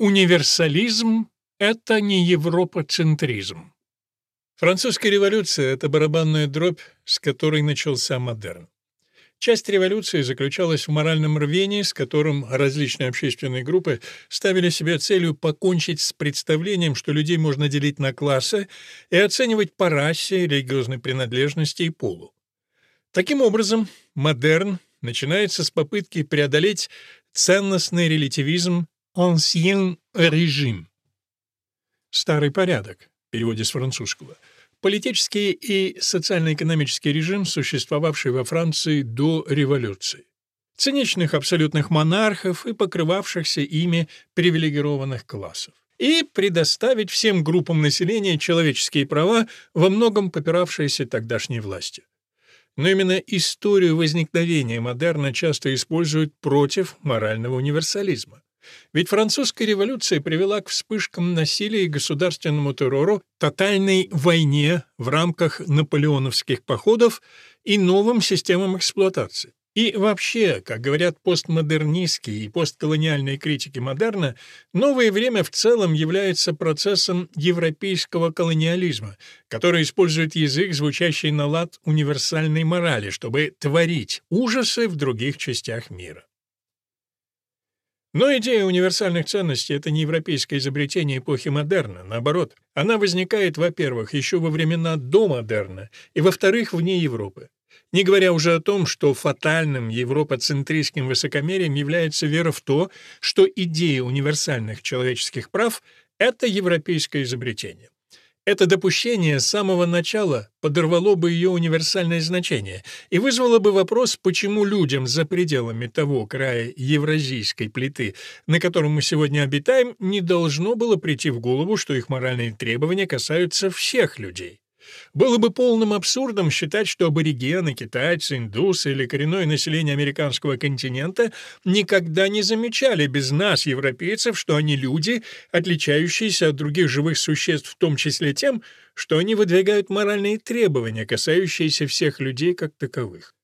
Универсализм — это не европоцентризм. Французская революция — это барабанная дробь, с которой начался модерн. Часть революции заключалась в моральном рвении, с которым различные общественные группы ставили себе целью покончить с представлением, что людей можно делить на классы и оценивать по расе, религиозной принадлежности и полу. Таким образом, модерн начинается с попытки преодолеть ценностный релятивизм «ancien régime» — «старый порядок» в переводе с французского — политический и социально-экономический режим, существовавший во Франции до революции. Циничных абсолютных монархов и покрывавшихся ими привилегированных классов. И предоставить всем группам населения человеческие права, во многом попиравшиеся тогдашней власти. Но именно историю возникновения модерна часто используют против морального универсализма. Ведь французская революция привела к вспышкам насилия и государственному террору, тотальной войне в рамках наполеоновских походов и новым системам эксплуатации. И вообще, как говорят постмодернистские и постколониальные критики модерна, новое время в целом является процессом европейского колониализма, который использует язык, звучащий на лад универсальной морали, чтобы творить ужасы в других частях мира. Но идея универсальных ценностей — это не европейское изобретение эпохи модерна, наоборот. Она возникает, во-первых, еще во времена до модерна, и, во-вторых, вне Европы. Не говоря уже о том, что фатальным европоцентристским высокомерием является вера в то, что идея универсальных человеческих прав — это европейское изобретение. Это допущение с самого начала подорвало бы ее универсальное значение и вызвало бы вопрос, почему людям за пределами того края евразийской плиты, на котором мы сегодня обитаем, не должно было прийти в голову, что их моральные требования касаются всех людей. Было бы полным абсурдом считать, что аборигены, китайцы, индусы или коренное население американского континента никогда не замечали без нас, европейцев, что они люди, отличающиеся от других живых существ в том числе тем, что они выдвигают моральные требования, касающиеся всех людей как таковых.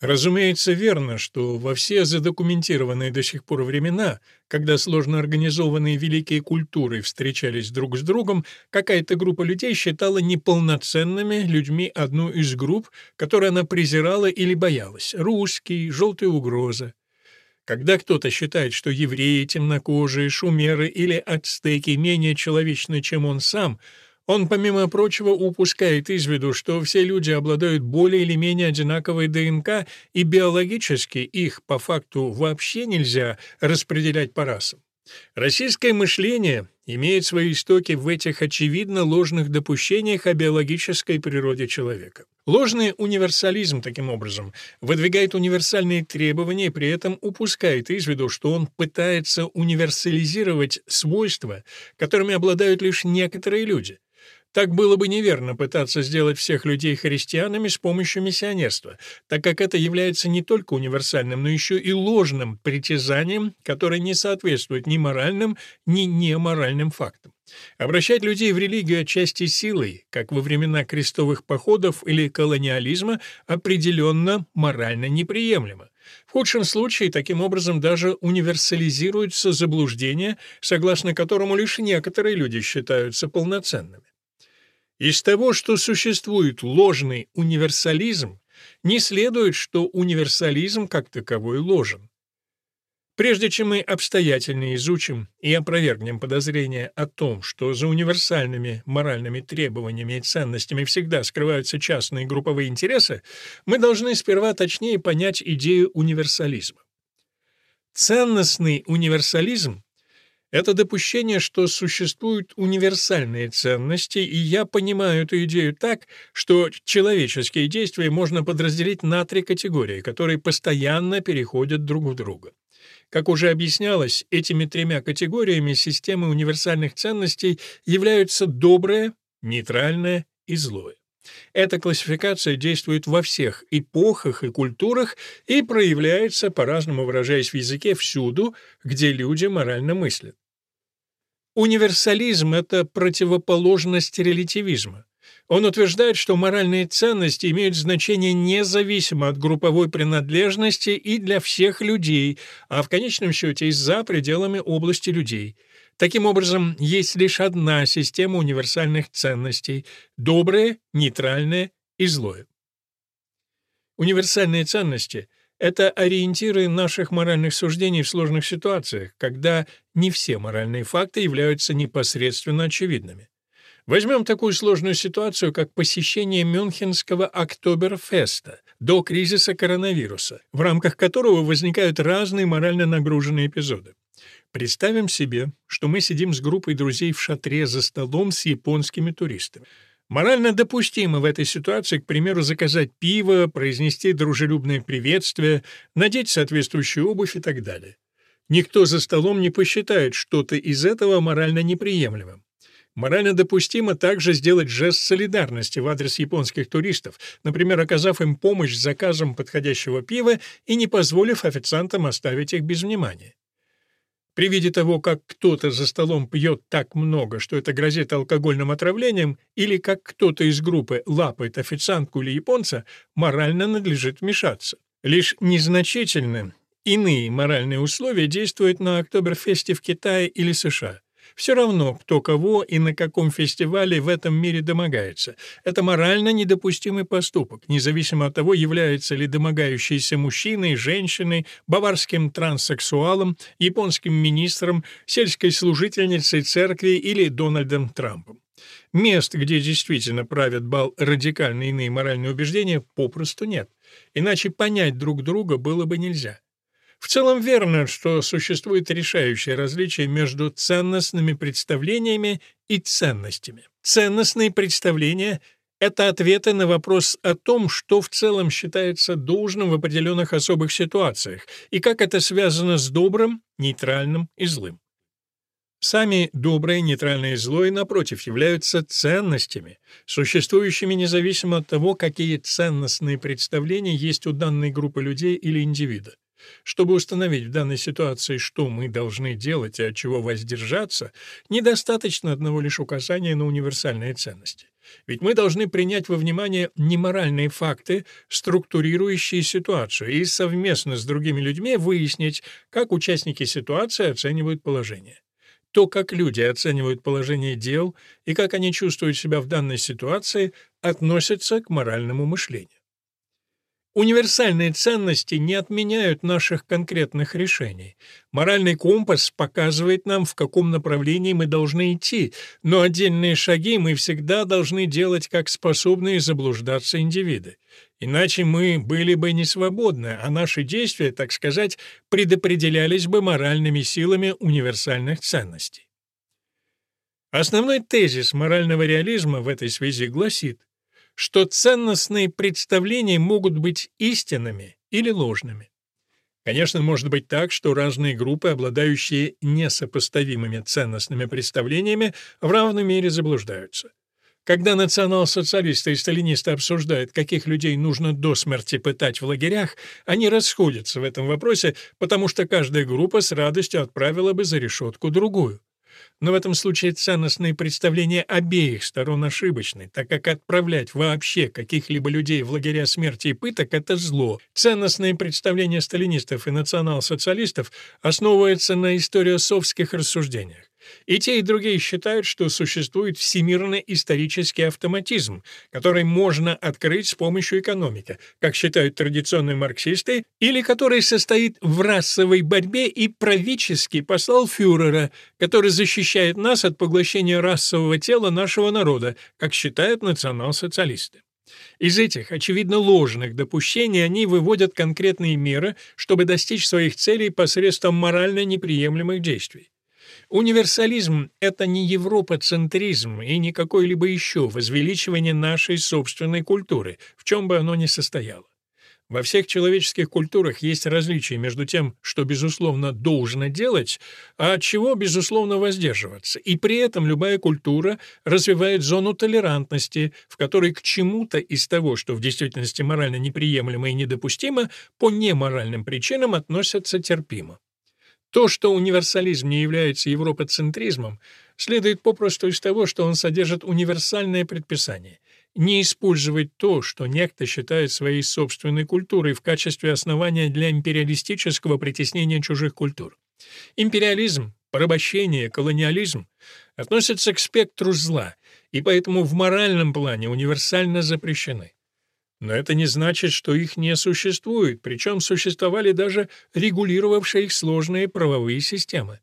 Разумеется, верно, что во все задокументированные до сих пор времена, когда сложно организованные великие культуры встречались друг с другом, какая-то группа людей считала неполноценными людьми одну из групп, которую она презирала или боялась — русские, желтая угроза. Когда кто-то считает, что евреи, темнокожие, шумеры или ацтеки менее человечны, чем он сам — он, помимо прочего, упускает из виду, что все люди обладают более или менее одинаковой ДНК, и биологически их, по факту, вообще нельзя распределять по расам. Российское мышление имеет свои истоки в этих очевидно ложных допущениях о биологической природе человека. Ложный универсализм, таким образом, выдвигает универсальные требования и при этом упускает из виду, что он пытается универсализировать свойства, которыми обладают лишь некоторые люди. Так было бы неверно пытаться сделать всех людей христианами с помощью миссионерства, так как это является не только универсальным, но еще и ложным притязанием, которое не соответствует ни моральным, ни неморальным фактам. Обращать людей в религию отчасти силой, как во времена крестовых походов или колониализма, определенно морально неприемлемо. В худшем случае, таким образом, даже универсализируется заблуждение, согласно которому лишь некоторые люди считаются полноценными. Из того, что существует ложный универсализм, не следует, что универсализм как таковой ложен. Прежде чем мы обстоятельно изучим и опровергнем подозрения о том, что за универсальными моральными требованиями и ценностями всегда скрываются частные групповые интересы, мы должны сперва точнее понять идею универсализма. Ценностный универсализм это допущение, что существуют универсальные ценности, и я понимаю эту идею так, что человеческие действия можно подразделить на три категории, которые постоянно переходят друг в друга. Как уже объяснялось, этими тремя категориями системы универсальных ценностей являются доброе, нейтральное и злое. Эта классификация действует во всех эпохах и культурах и проявляется, по-разному выражаясь в языке, всюду, где люди морально мыслят. Универсализм — это противоположность релятивизма. Он утверждает, что моральные ценности имеют значение независимо от групповой принадлежности и для всех людей, а в конечном счете и за пределами области людей — Таким образом, есть лишь одна система универсальных ценностей — доброе, нейтральное и злое. Универсальные ценности — это ориентиры наших моральных суждений в сложных ситуациях, когда не все моральные факты являются непосредственно очевидными. Возьмем такую сложную ситуацию, как посещение Мюнхенского Октоберфеста до кризиса коронавируса, в рамках которого возникают разные морально нагруженные эпизоды. Представим себе, что мы сидим с группой друзей в шатре за столом с японскими туристами. Морально допустимо в этой ситуации, к примеру, заказать пиво, произнести дружелюбное приветствие, надеть соответствующую обувь и так далее. Никто за столом не посчитает что-то из этого морально неприемлемым. Морально допустимо также сделать жест солидарности в адрес японских туристов, например, оказав им помощь с заказом подходящего пива и не позволив официантам оставить их без внимания. При виде того, как кто-то за столом пьет так много, что это грозит алкогольным отравлением, или как кто-то из группы лапает официантку или японца, морально надлежит вмешаться. Лишь незначительно иные моральные условия действуют на Октоберфесте в Китае или США. Все равно, кто кого и на каком фестивале в этом мире домогается. Это морально недопустимый поступок, независимо от того, является ли домогающийся мужчиной, женщиной, баварским транссексуалом, японским министром, сельской служительницей церкви или Дональдом Трампом. Мест, где действительно правят бал радикально иные моральные убеждения, попросту нет. Иначе понять друг друга было бы нельзя. В целом верно, что существует решающее различие между ценностными представлениями и ценностями. Ценностные представления — это ответы на вопрос о том, что в целом считается должным в определенных особых ситуациях и как это связано с добрым, нейтральным и злым. Сами доброе, нейтральное и злое, напротив, являются ценностями, существующими независимо от того, какие ценностные представления есть у данной группы людей или индивида. Чтобы установить в данной ситуации, что мы должны делать и от чего воздержаться, недостаточно одного лишь указания на универсальные ценности. Ведь мы должны принять во внимание неморальные факты, структурирующие ситуацию, и совместно с другими людьми выяснить, как участники ситуации оценивают положение. То, как люди оценивают положение дел и как они чувствуют себя в данной ситуации, относится к моральному мышлению. Универсальные ценности не отменяют наших конкретных решений. Моральный компас показывает нам, в каком направлении мы должны идти, но отдельные шаги мы всегда должны делать как способные заблуждаться индивиды. Иначе мы были бы не свободны, а наши действия, так сказать, предопределялись бы моральными силами универсальных ценностей. Основной тезис морального реализма в этой связи гласит, что ценностные представления могут быть истинными или ложными. Конечно, может быть так, что разные группы, обладающие несопоставимыми ценностными представлениями, в равной мере заблуждаются. Когда национал-социалисты и сталинисты обсуждают, каких людей нужно до смерти пытать в лагерях, они расходятся в этом вопросе, потому что каждая группа с радостью отправила бы за решетку другую. Но в этом случае ценностные представления обеих сторон ошибочны, так как отправлять вообще каких-либо людей в лагеря смерти и пыток — это зло. Ценностные представления сталинистов и национал-социалистов основываются на историосовских рассуждениях. И те, и другие считают, что существует всемирный исторический автоматизм, который можно открыть с помощью экономики, как считают традиционные марксисты, или который состоит в расовой борьбе и правительски послал фюрера, который защищает нас от поглощения расового тела нашего народа, как считают национал-социалисты. Из этих, очевидно, ложных допущений они выводят конкретные меры, чтобы достичь своих целей посредством морально неприемлемых действий. Универсализм — это не европоцентризм и не какое-либо еще возвеличивание нашей собственной культуры, в чем бы оно ни состояло. Во всех человеческих культурах есть различия между тем, что, безусловно, должно делать, а от чего, безусловно, воздерживаться. И при этом любая культура развивает зону толерантности, в которой к чему-то из того, что в действительности морально неприемлемо и недопустимо, по неморальным причинам относятся терпимо. То, что универсализм не является европоцентризмом, следует попросту из того, что он содержит универсальное предписание — не использовать то, что некто считает своей собственной культурой в качестве основания для империалистического притеснения чужих культур. Империализм порабощение, колониализм относятся к спектру зла и поэтому в моральном плане универсально запрещены. Но это не значит, что их не существует, причем существовали даже регулировавшие их сложные правовые системы.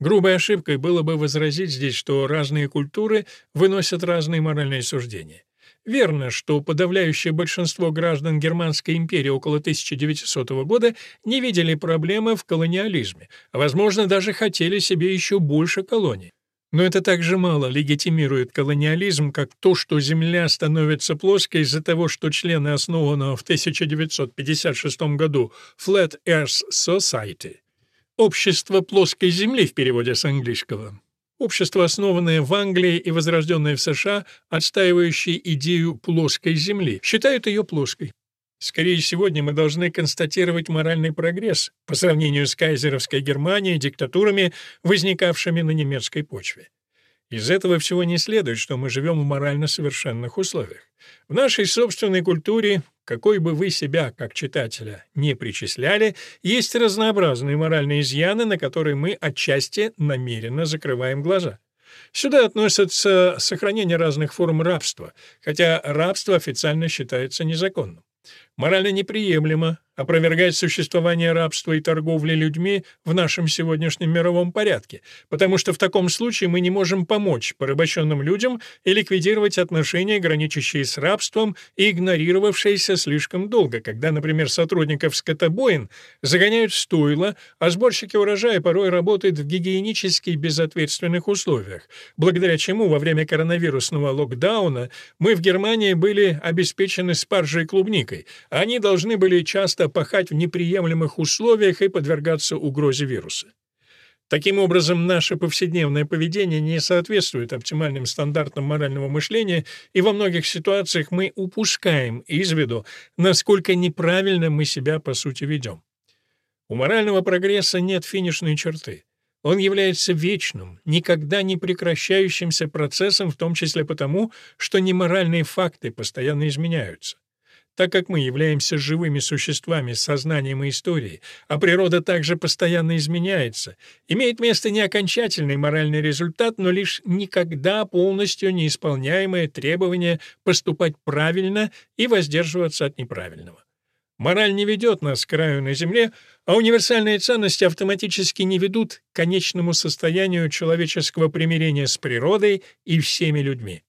Грубой ошибкой было бы возразить здесь, что разные культуры выносят разные моральные суждения. Верно, что подавляющее большинство граждан Германской империи около 1900 года не видели проблемы в колониализме, а, возможно, даже хотели себе еще больше колоний. Но это также мало легитимирует колониализм, как то, что Земля становится плоской из-за того, что члены основанного в 1956 году Flat Earth Society «Общество плоской Земли» в переводе с английского. Общество, основанное в Англии и возрожденное в США, отстаивающее идею плоской Земли, считают ее плоской. Скорее, сегодня мы должны констатировать моральный прогресс по сравнению с кайзеровской Германией, диктатурами, возникавшими на немецкой почве. Из этого всего не следует, что мы живем в морально совершенных условиях. В нашей собственной культуре, какой бы вы себя, как читателя, не причисляли, есть разнообразные моральные изъяны, на которые мы отчасти намеренно закрываем глаза. Сюда относятся сохранение разных форм рабства, хотя рабство официально считается незаконным. Морально неприемлемо опровергать существование рабства и торговли людьми в нашем сегодняшнем мировом порядке, потому что в таком случае мы не можем помочь порабощенным людям и ликвидировать отношения, граничащие с рабством и игнорировавшиеся слишком долго, когда, например, сотрудников скотобоин загоняют в стойла, а сборщики урожая порой работают в гигиенически безответственных условиях, благодаря чему во время коронавирусного локдауна мы в Германии были обеспечены спаржей и клубникой, они должны были часто пахать в неприемлемых условиях и подвергаться угрозе вируса. Таким образом, наше повседневное поведение не соответствует оптимальным стандартам морального мышления, и во многих ситуациях мы упускаем из виду, насколько неправильно мы себя по сути ведем. У морального прогресса нет финишной черты. Он является вечным, никогда не прекращающимся процессом, в том числе потому, что неморальные факты постоянно изменяются. Так как мы являемся живыми существами с сознанием и историей, а природа также постоянно изменяется, имеет место не окончательный моральный результат, но лишь никогда полностью неисполняемое требование поступать правильно и воздерживаться от неправильного. Мораль не ведет нас к краю на земле, а универсальные ценности автоматически не ведут к конечному состоянию человеческого примирения с природой и всеми людьми.